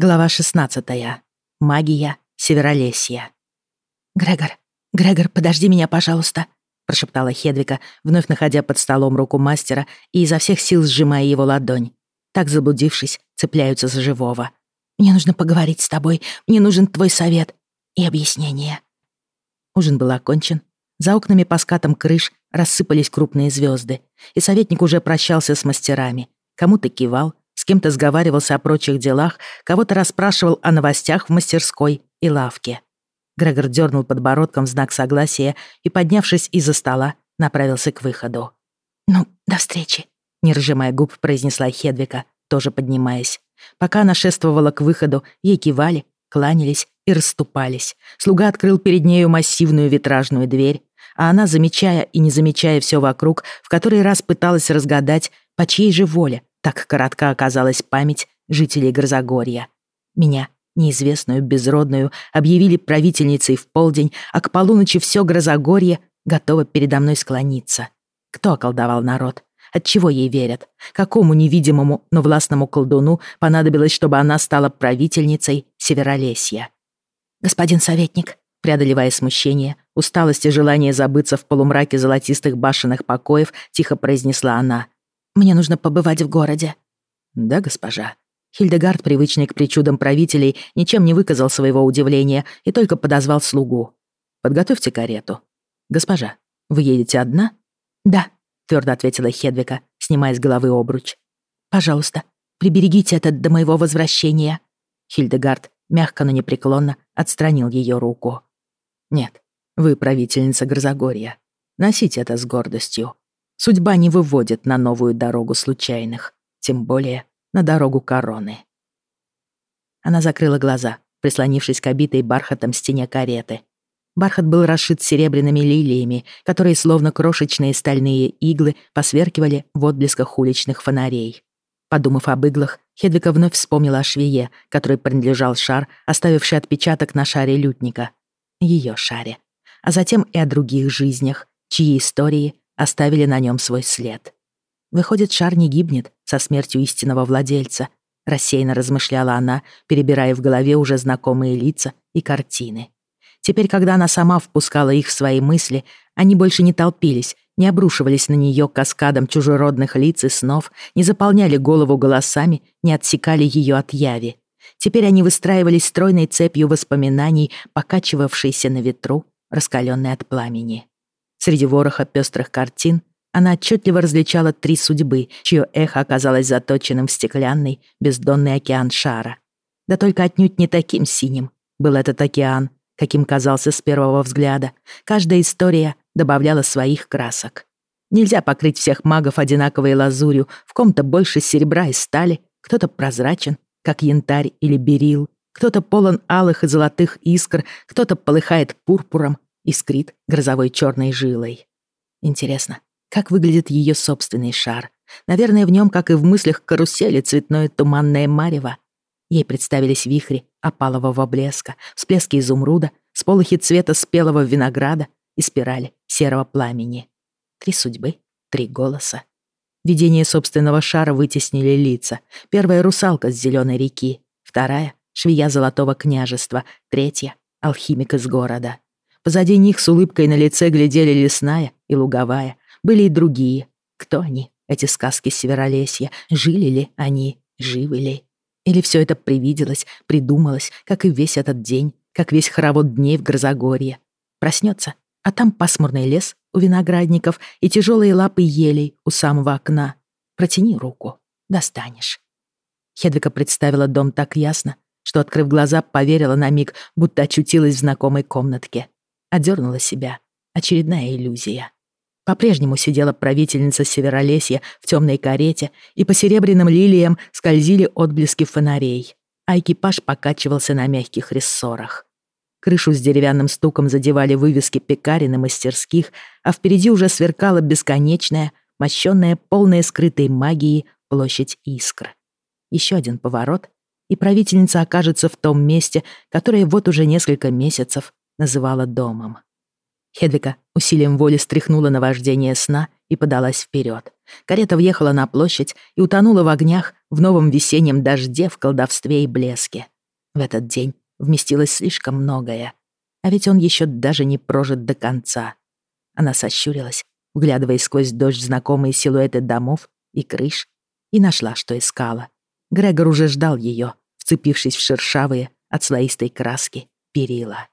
Глава 16. Магия Северолесья. «Грегор, Грегор, подожди меня, пожалуйста», прошептала Хедвика, вновь находя под столом руку мастера и изо всех сил сжимая его ладонь. Так заблудившись, цепляются за живого. «Мне нужно поговорить с тобой, мне нужен твой совет и объяснение». Ужин был окончен. За окнами по скатам крыш рассыпались крупные звезды, и советник уже прощался с мастерами. Кому-то кивал, кем-то сговаривался о прочих делах, кого-то расспрашивал о новостях в мастерской и лавке. Грегор дернул подбородком в знак согласия и, поднявшись из-за стола, направился к выходу. «Ну, до встречи», — не разжимая губ, произнесла Хедвика, тоже поднимаясь. Пока она шествовала к выходу, ей кивали, кланялись и расступались. Слуга открыл перед нею массивную витражную дверь, а она, замечая и не замечая все вокруг, в который раз пыталась разгадать, по чьей же воле так коротка оказалась память жителей Грозогорья. Меня, неизвестную, безродную, объявили правительницей в полдень, а к полуночи все Грозогорье готово передо мной склониться. Кто околдовал народ? Отчего ей верят? Какому невидимому, но властному колдуну понадобилось, чтобы она стала правительницей Северолесья? «Господин советник», преодолевая смущение, усталость и желание забыться в полумраке золотистых башенных покоев, тихо произнесла она — мне нужно побывать в городе». «Да, госпожа». Хильдегард, привычный к причудам правителей, ничем не выказал своего удивления и только подозвал слугу. «Подготовьте карету». «Госпожа, вы едете одна?» «Да», — твердо ответила Хедвика, снимая с головы обруч. «Пожалуйста, приберегите это до моего возвращения». Хильдегард мягко, но непреклонно отстранил ее руку. «Нет, вы правительница Грозогорья. Носите это с гордостью. Судьба не выводит на новую дорогу случайных, тем более на дорогу короны. Она закрыла глаза, прислонившись к обитой бархатом стене кареты. Бархат был расшит серебряными лилиями, которые, словно крошечные стальные иглы, посверкивали в отблесках уличных фонарей. Подумав об иглах, Хедвика вновь вспомнила о швее, которой принадлежал шар, оставивший отпечаток на шаре лютника. Ее шаре. А затем и о других жизнях, чьи истории оставили на нем свой след. Выходит, шар не гибнет со смертью истинного владельца, рассеянно размышляла она, перебирая в голове уже знакомые лица и картины. Теперь, когда она сама впускала их в свои мысли, они больше не толпились, не обрушивались на нее каскадом чужеродных лиц и снов, не заполняли голову голосами, не отсекали ее от яви. Теперь они выстраивались стройной цепью воспоминаний, покачивавшейся на ветру, раскаленной от пламени. Среди вороха пестрых картин она отчетливо различала три судьбы, чье эхо оказалось заточенным в стеклянный, бездонный океан шара. Да только отнюдь не таким синим был этот океан, каким казался с первого взгляда. Каждая история добавляла своих красок. Нельзя покрыть всех магов одинаковой лазурью, в ком-то больше серебра и стали, кто-то прозрачен, как янтарь или берил, кто-то полон алых и золотых искр, кто-то полыхает пурпуром, искрит грозовой черной жилой. Интересно, как выглядит ее собственный шар? Наверное, в нем, как и в мыслях карусели, цветное туманное марево. Ей представились вихри опалового блеска, всплески изумруда, сполохи цвета спелого винограда и спирали серого пламени. Три судьбы, три голоса. Видение собственного шара вытеснили лица. Первая — русалка с зеленой реки, вторая — швея золотого княжества, третья — алхимик из города. Позади них с улыбкой на лице глядели лесная и луговая. Были и другие. Кто они, эти сказки Северолесья? Жили ли они? Живы ли? Или все это привиделось, придумалось, как и весь этот день, как весь хоровод дней в Грозогорье? Проснется, а там пасмурный лес у виноградников и тяжелые лапы елей у самого окна. Протяни руку, достанешь. Хедвика представила дом так ясно, что, открыв глаза, поверила на миг, будто очутилась в знакомой комнатке. Одернула себя. Очередная иллюзия. По-прежнему сидела правительница Северолесья в темной карете, и по серебряным лилиям скользили отблески фонарей, а экипаж покачивался на мягких рессорах. Крышу с деревянным стуком задевали вывески пекарен и мастерских, а впереди уже сверкала бесконечная, мощенная, полная скрытой магией площадь искр. Еще один поворот, и правительница окажется в том месте, которое вот уже несколько месяцев называла домом. Хедвика усилием воли стряхнула на вождение сна и подалась вперед. Карета въехала на площадь и утонула в огнях, в новом весеннем дожде, в колдовстве и блеске. В этот день вместилось слишком многое. А ведь он еще даже не прожит до конца. Она сощурилась, вглядываясь сквозь дождь знакомые силуэты домов и крыш, и нашла, что искала. Грегор уже ждал ее, вцепившись в шершавые от слоистой краски перила.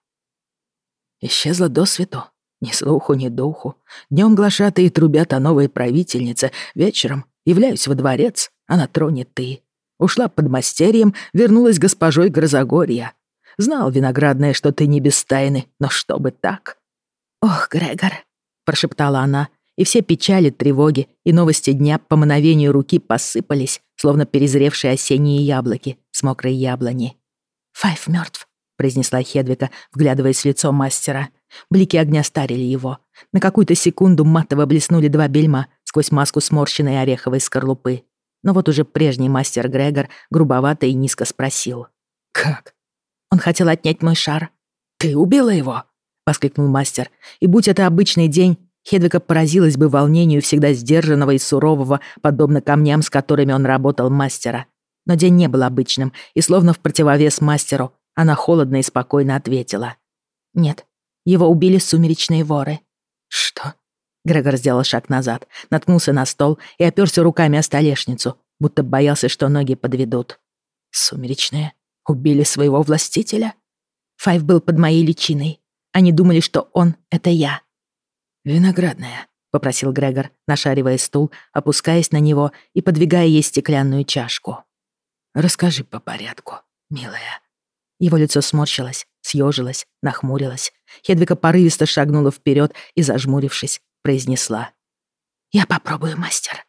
Исчезла до свету, ни слуху, ни духу. Днем глашатые трубят о новой правительнице, вечером являюсь во дворец, а на троне ты. Ушла под мастерьем, вернулась госпожой Грозогорья. Знал, виноградная, что ты не без тайны, но чтобы так. «Ох, Грегор», — прошептала она, и все печали, тревоги и новости дня по мановению руки посыпались, словно перезревшие осенние яблоки с мокрой яблони. «Файф мертв», — произнесла Хедвика, вглядываясь в лицо мастера. Блики огня старили его. На какую-то секунду матово блеснули два бельма сквозь маску сморщенной ореховой скорлупы. Но вот уже прежний мастер Грегор грубовато и низко спросил. «Как?» «Он хотел отнять мой шар». «Ты убила его?» — воскликнул мастер. И будь это обычный день, Хедвика поразилась бы волнению всегда сдержанного и сурового, подобно камням, с которыми он работал мастера. Но день не был обычным, и словно в противовес мастеру, она холодно и спокойно ответила. «Нет, его убили сумеречные воры». «Что?» Грегор сделал шаг назад, наткнулся на стол и оперся руками о столешницу, будто боялся, что ноги подведут. «Сумеречные? Убили своего властителя?» Файв был под моей личиной. Они думали, что он — это я. «Виноградная», — попросил Грегор, нашаривая стул, опускаясь на него и подвигая ей стеклянную чашку. «Расскажи по порядку, милая». Его лицо сморщилось, съежилось, нахмурилось. Хедвика порывисто шагнула вперед и, зажмурившись, произнесла. «Я попробую, мастер».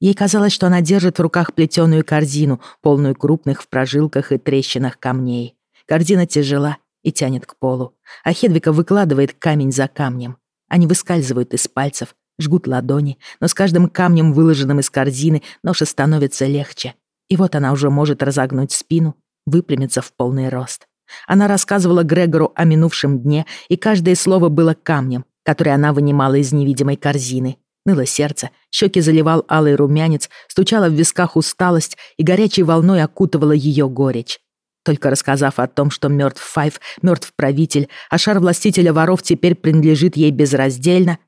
Ей казалось, что она держит в руках плетеную корзину, полную крупных в прожилках и трещинах камней. Корзина тяжела и тянет к полу, а Хедвика выкладывает камень за камнем. Они выскальзывают из пальцев, жгут ладони, но с каждым камнем, выложенным из корзины, ноша становится легче. И вот она уже может разогнуть спину, выпрямиться в полный рост. Она рассказывала Грегору о минувшем дне, и каждое слово было камнем, который она вынимала из невидимой корзины. Ныло сердце, щеки заливал алый румянец, стучала в висках усталость и горячей волной окутывала ее горечь. Только рассказав о том, что мертв Файв, мертв правитель, а шар властителя воров теперь принадлежит ей безраздельно,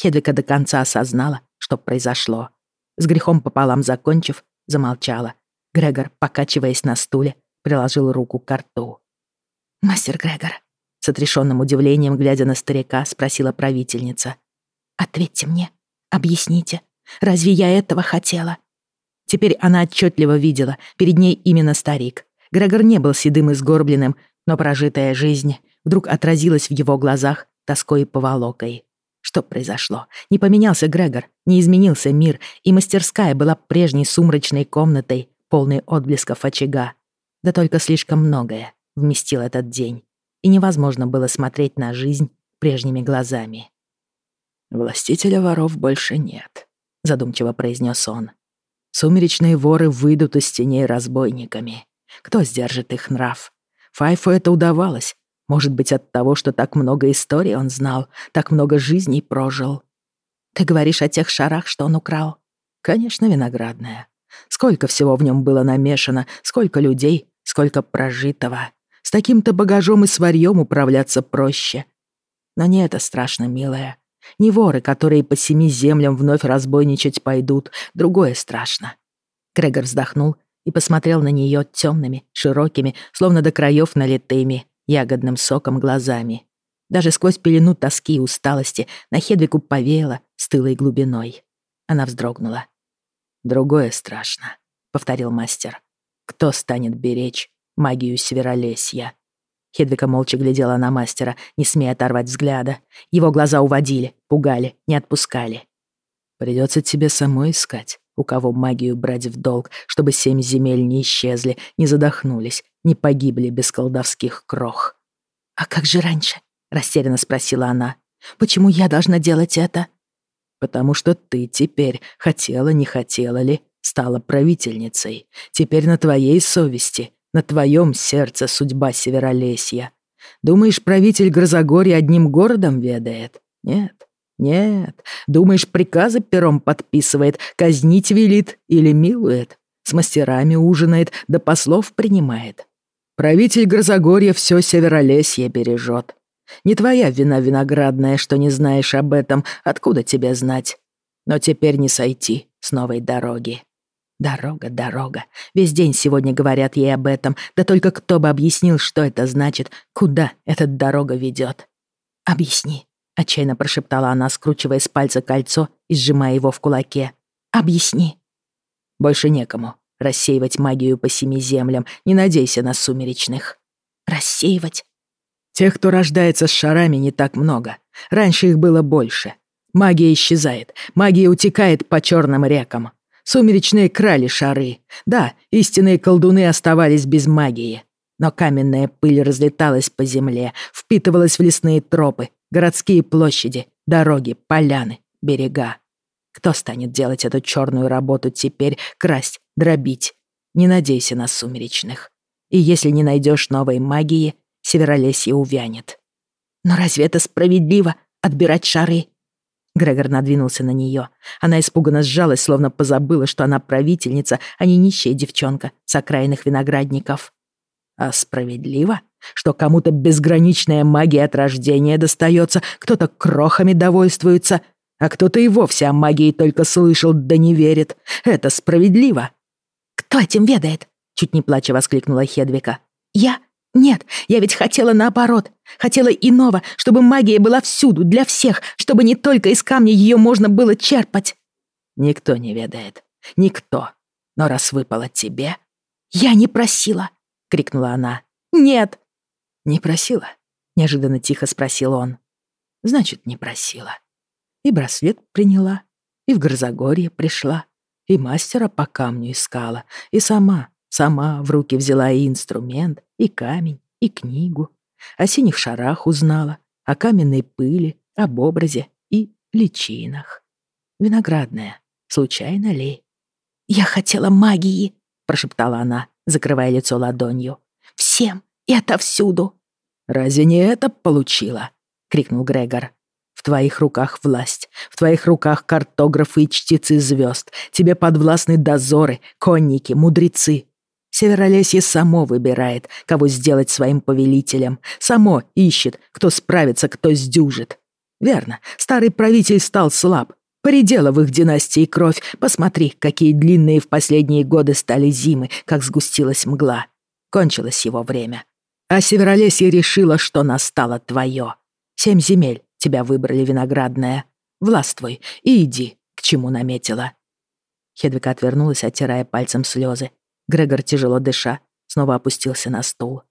Хедвика до конца осознала, что произошло. С грехом пополам закончив, замолчала. Грегор, покачиваясь на стуле, приложил руку к рту. «Мастер Грегор», с отрешенным удивлением, глядя на старика, спросила правительница. «Ответьте мне, объясните, разве я этого хотела?» Теперь она отчетливо видела, перед ней именно старик. Грегор не был седым и сгорбленным, но прожитая жизнь вдруг отразилась в его глазах тоской и поволокой. Что произошло? Не поменялся Грегор, не изменился мир, и мастерская была прежней сумрачной комнатой, полной отблесков очага. Да только слишком многое вместил этот день и невозможно было смотреть на жизнь прежними глазами. «Властителя воров больше нет», — задумчиво произнес он. «Сумеречные воры выйдут из теней разбойниками. Кто сдержит их нрав? Файфу это удавалось. Может быть, от того, что так много историй он знал, так много жизней прожил. Ты говоришь о тех шарах, что он украл? Конечно, виноградная. Сколько всего в нем было намешано, сколько людей, сколько прожитого. С таким-то багажом и сварьем управляться проще. Но не это страшно, милая. Не воры, которые по семи землям вновь разбойничать пойдут. Другое страшно. Грегор вздохнул и посмотрел на нее темными, широкими, словно до краев налитыми, ягодным соком глазами. Даже сквозь пелену тоски и усталости на Хедвику повеяло стылой глубиной. Она вздрогнула. «Другое страшно», — повторил мастер. «Кто станет беречь магию Северолесья. Хедвика молча глядела на мастера, не смея оторвать взгляда. Его глаза уводили, пугали, не отпускали. «Придется тебе самой искать, у кого магию брать в долг, чтобы семь земель не исчезли, не задохнулись, не погибли без колдовских крох». «А как же раньше?» — растерянно спросила она. «Почему я должна делать это?» «Потому что ты теперь, хотела, не хотела ли, стала правительницей. Теперь на твоей совести на твоем сердце судьба Северолесья. Думаешь, правитель Грозогорья одним городом ведает? Нет, нет. Думаешь, приказы пером подписывает, казнить велит или милует? с мастерами ужинает, да послов принимает. Правитель Грозогорья все Северолесье бережет. Не твоя вина виноградная, что не знаешь об этом, откуда тебе знать. Но теперь не сойти с новой дороги. Дорога, дорога. Весь день сегодня говорят ей об этом, да только кто бы объяснил, что это значит, куда эта дорога ведет. «Объясни», — отчаянно прошептала она, скручивая с пальца кольцо и сжимая его в кулаке. «Объясни». «Больше некому рассеивать магию по семи землям. Не надейся на сумеречных». «Рассеивать?» Тех, кто рождается с шарами, не так много. Раньше их было больше. Магия исчезает, магия утекает по черным рекам. Сумеречные крали шары. Да, истинные колдуны оставались без магии. Но каменная пыль разлеталась по земле, впитывалась в лесные тропы, городские площади, дороги, поляны, берега. Кто станет делать эту черную работу теперь, красть, дробить? Не надейся на сумеречных. И если не найдешь новой магии, Северолесье увянет. Но разве это справедливо — отбирать шары? Грегор надвинулся на нее. Она испуганно сжалась, словно позабыла, что она правительница, а не нищая девчонка с окраинных виноградников. А справедливо? Что кому-то безграничная магия от рождения достается, кто-то крохами довольствуется, а кто-то и вовсе о магии только слышал, да не верит. Это справедливо. «Кто этим ведает?» — чуть не плача воскликнула Хедвика. «Я? Нет, я ведь хотела наоборот. Хотела иного, чтобы магия была всюду, для всех, чтобы не только из камня ее можно было черпать. Никто не ведает. Никто. Но раз выпало тебе... Я не просила, крикнула она. Нет. Не просила? Неожиданно тихо спросил он. Значит, не просила. И браслет приняла, и в Грозогорье пришла, и мастера по камню искала, и сама Сама в руки взяла и инструмент, и камень, и книгу. О синих шарах узнала, о каменной пыли, об образе и личинах. Виноградная, случайно ли? «Я хотела магии», — прошептала она, закрывая лицо ладонью. «Всем и отовсюду». «Разве не это получила?» — крикнул Грегор. В твоих руках власть, в твоих руках картографы и чтецы звезд. Тебе подвластны дозоры, конники, мудрецы. Северолесье само выбирает, кого сделать своим повелителем. Само ищет, кто справится, кто сдюжит. Верно, старый правитель стал слаб. Поредела в их династии кровь. Посмотри, какие длинные в последние годы стали зимы, как сгустилась мгла. Кончилось его время. А Северолесье решила, что настало твое. Семь земель тебя выбрали, виноградная. Властвуй и иди, к чему наметила. Хедвика отвернулась, оттирая пальцем слезы, Грегор, тяжело дыша, снова опустился на стул.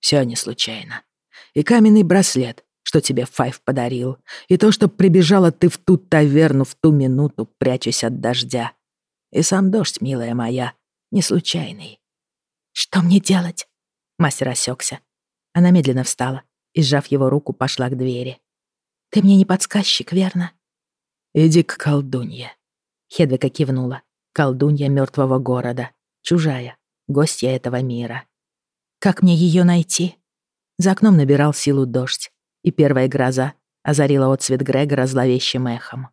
Все не случайно. И каменный браслет, что тебе Файв подарил, и то, что прибежала ты в ту таверну в ту минуту, прячась от дождя. И сам дождь, милая моя, не случайный. «Что мне делать?» Мастер осекся. Она медленно встала и, сжав его руку, пошла к двери. «Ты мне не подсказчик, верно?» «Иди к колдунье», — Хедвика кивнула. «Колдунья мертвого города чужая, гостья этого мира. Как мне ее найти? За окном набирал силу дождь, и первая гроза озарила отцвет Грегора зловещим эхом.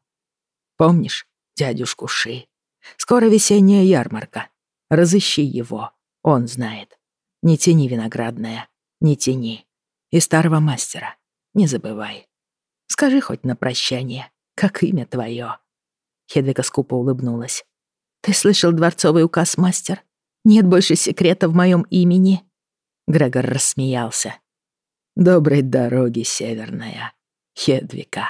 Помнишь дядюшку Ши? Скоро весенняя ярмарка. Разыщи его, он знает. Не тяни виноградная, не тяни. И старого мастера не забывай. Скажи хоть на прощание, как имя твое. Хедвика скупо улыбнулась. «Ты слышал дворцовый указ, мастер? Нет больше секрета в моем имени». Грегор рассмеялся. «Доброй дороги, Северная, Хедвика».